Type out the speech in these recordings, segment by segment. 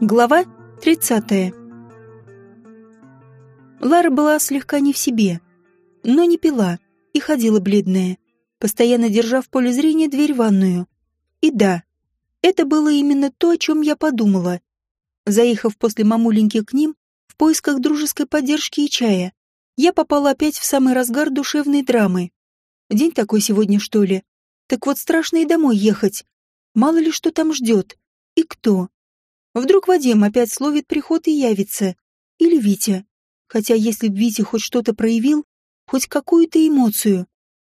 Глава 30. Лара была слегка не в себе, но не пила и ходила бледная, постоянно держа в поле зрения дверь в ванную. И да, это было именно то, о чем я подумала. Заехав после мамуленьки к ним, в поисках дружеской поддержки и чая, я попала опять в самый разгар душевной драмы. День такой сегодня, что ли? Так вот страшно и домой ехать. Мало ли что там ждет. И кто? Вдруг Вадим опять словит приход и явится. Или Витя. Хотя если б Витя хоть что-то проявил, хоть какую-то эмоцию,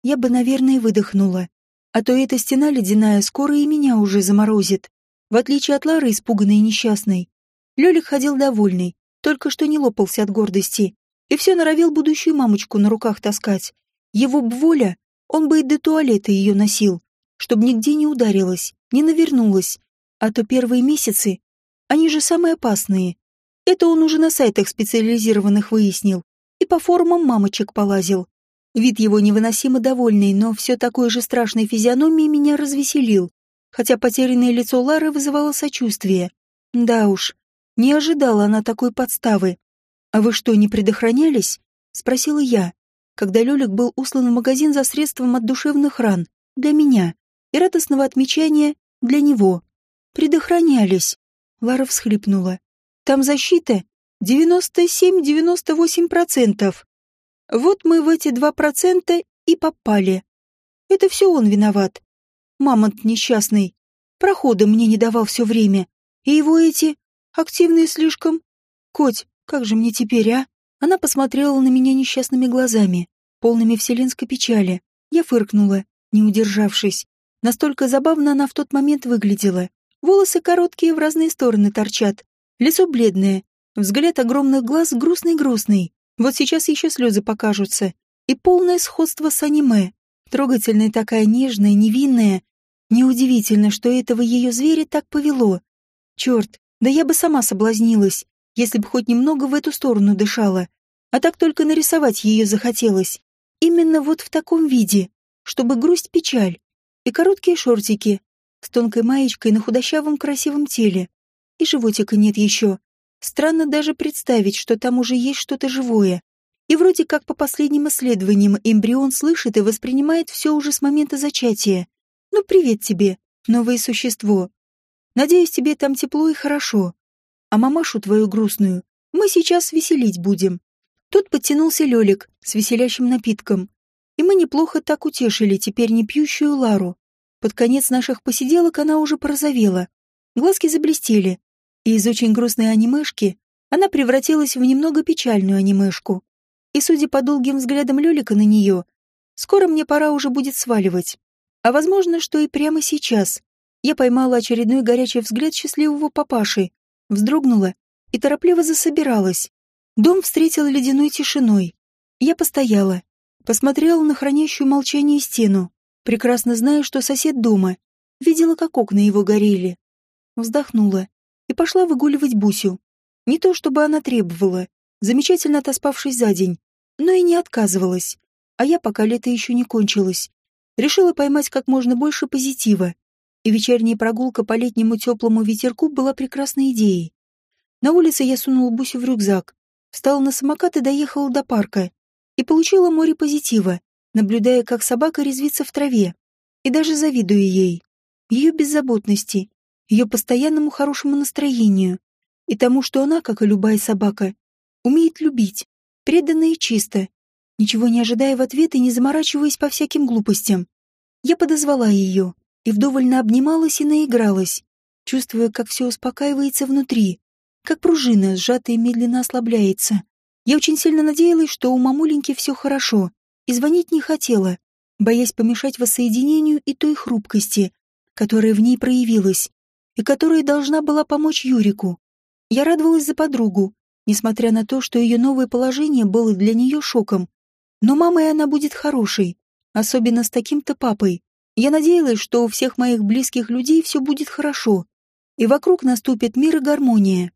я бы, наверное, выдохнула. А то эта стена ледяная скоро и меня уже заморозит. В отличие от Лары, испуганной и несчастной, Лёлик ходил довольный, только что не лопался от гордости и все норовил будущую мамочку на руках таскать. Его б воля, он бы и до туалета ее носил, чтобы нигде не ударилась, не навернулась. А то первые месяцы, они же самые опасные. Это он уже на сайтах специализированных выяснил и по форумам мамочек полазил. Вид его невыносимо довольный, но все такой же страшной физиономией меня развеселил, хотя потерянное лицо Лары вызывало сочувствие. Да уж, не ожидала она такой подставы. «А вы что, не предохранялись?» — спросила я, когда Лёлик был услан в магазин за средством от душевных ран для меня и радостного отмечания для него. «Предохранялись», — Лара всхлипнула. «Там защита 97-98%. Вот мы в эти два процента и попали. Это все он виноват. Мамонт несчастный. Прохода мне не давал все время. И его эти активные слишком. Коть, как же мне теперь, а? Она посмотрела на меня несчастными глазами, полными вселенской печали. Я фыркнула, не удержавшись. Настолько забавно она в тот момент выглядела. Волосы короткие в разные стороны торчат. Лицо бледное. Взгляд огромных глаз грустный-грустный. Вот сейчас еще слезы покажутся. И полное сходство с аниме. Трогательная такая нежная, невинная. Неудивительно, что этого ее зверя так повело. Черт, да я бы сама соблазнилась если бы хоть немного в эту сторону дышала. А так только нарисовать ее захотелось. Именно вот в таком виде, чтобы грусть-печаль. И короткие шортики с тонкой маечкой на худощавом красивом теле. И животика нет еще. Странно даже представить, что там уже есть что-то живое. И вроде как по последним исследованиям эмбрион слышит и воспринимает все уже с момента зачатия. Ну, привет тебе, новое существо. Надеюсь, тебе там тепло и хорошо а мамашу твою грустную мы сейчас веселить будем. Тут подтянулся Лёлик с веселящим напитком, и мы неплохо так утешили теперь не пьющую Лару. Под конец наших посиделок она уже порозовела, глазки заблестели, и из очень грустной анимешки она превратилась в немного печальную анимешку. И, судя по долгим взглядам Лёлика на неё, скоро мне пора уже будет сваливать. А возможно, что и прямо сейчас. Я поймала очередной горячий взгляд счастливого папаши, вздрогнула и торопливо засобиралась. Дом встретил ледяной тишиной. Я постояла, посмотрела на хранящую молчание стену, прекрасно зная, что сосед дома, видела, как окна его горели. Вздохнула и пошла выгуливать Бусю. Не то чтобы она требовала, замечательно отоспавшись за день, но и не отказывалась. А я, пока лето еще не кончилось, решила поймать как можно больше позитива и вечерняя прогулка по летнему теплому ветерку была прекрасной идеей. На улице я сунула Бусю в рюкзак, встала на самокат и доехала до парка. И получила море позитива, наблюдая, как собака резвится в траве. И даже завидую ей. Ее беззаботности, ее постоянному хорошему настроению. И тому, что она, как и любая собака, умеет любить, преданно и чисто, ничего не ожидая в ответ и не заморачиваясь по всяким глупостям. Я подозвала ее, и вдоволь обнималась и наигралась, чувствуя, как все успокаивается внутри, как пружина, сжатая медленно ослабляется. Я очень сильно надеялась, что у мамуленьки все хорошо, и звонить не хотела, боясь помешать воссоединению и той хрупкости, которая в ней проявилась, и которая должна была помочь Юрику. Я радовалась за подругу, несмотря на то, что ее новое положение было для нее шоком. Но мамой она будет хорошей, особенно с таким-то папой. Я надеялась, что у всех моих близких людей все будет хорошо, и вокруг наступит мир и гармония.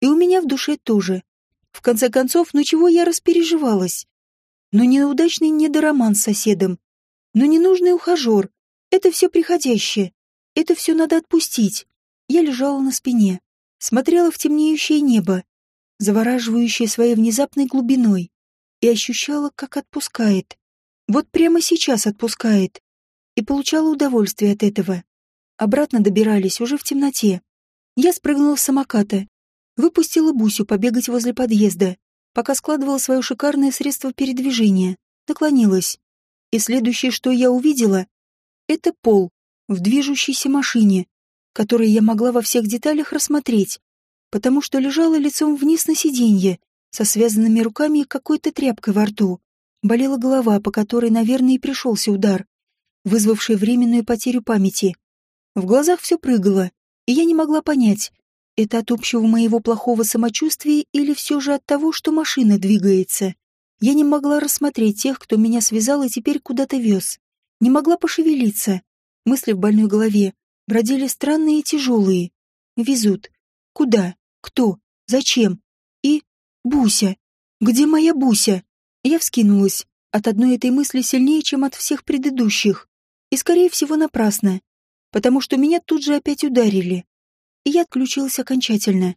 И у меня в душе тоже. В конце концов, ну чего я распереживалась? Но неудачный недороман с соседом, но ненужный ухажер — это все приходящее. Это все надо отпустить. Я лежала на спине, смотрела в темнеющее небо, завораживающее своей внезапной глубиной, и ощущала, как отпускает. Вот прямо сейчас отпускает. И получала удовольствие от этого. Обратно добирались уже в темноте. Я спрыгнула с самоката, выпустила Бусю побегать возле подъезда, пока складывала свое шикарное средство передвижения, наклонилась. И следующее, что я увидела, это пол в движущейся машине, который я могла во всех деталях рассмотреть, потому что лежала лицом вниз на сиденье, со связанными руками и какой-то тряпкой во рту. Болела голова, по которой, наверное, и пришелся удар, вызвавший временную потерю памяти. В глазах все прыгало, и я не могла понять, это от общего моего плохого самочувствия или все же от того, что машина двигается. Я не могла рассмотреть тех, кто меня связал и теперь куда-то вез. Не могла пошевелиться. Мысли в больной голове бродили странные и тяжелые. Везут. Куда? Кто? Зачем? И... Буся. Где моя Буся? Я вскинулась. От одной этой мысли сильнее, чем от всех предыдущих. И, скорее всего, напрасно. Потому что меня тут же опять ударили. И я отключилась окончательно.